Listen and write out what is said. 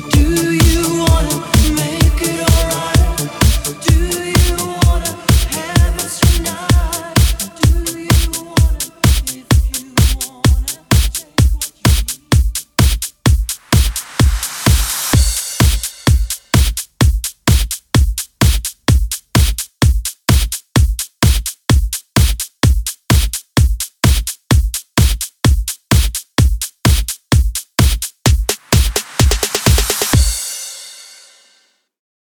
Do.